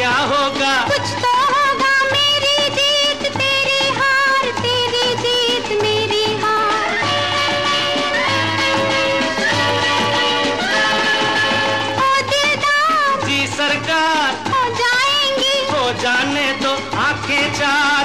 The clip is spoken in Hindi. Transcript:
क्या होगा? कुछ तो होगा मेरी जीत तेरी हार तेरी जीत मेरी हार। ओ दिलदार जी सरकार हो जाएँगी। हो जाने तो आँखें चार।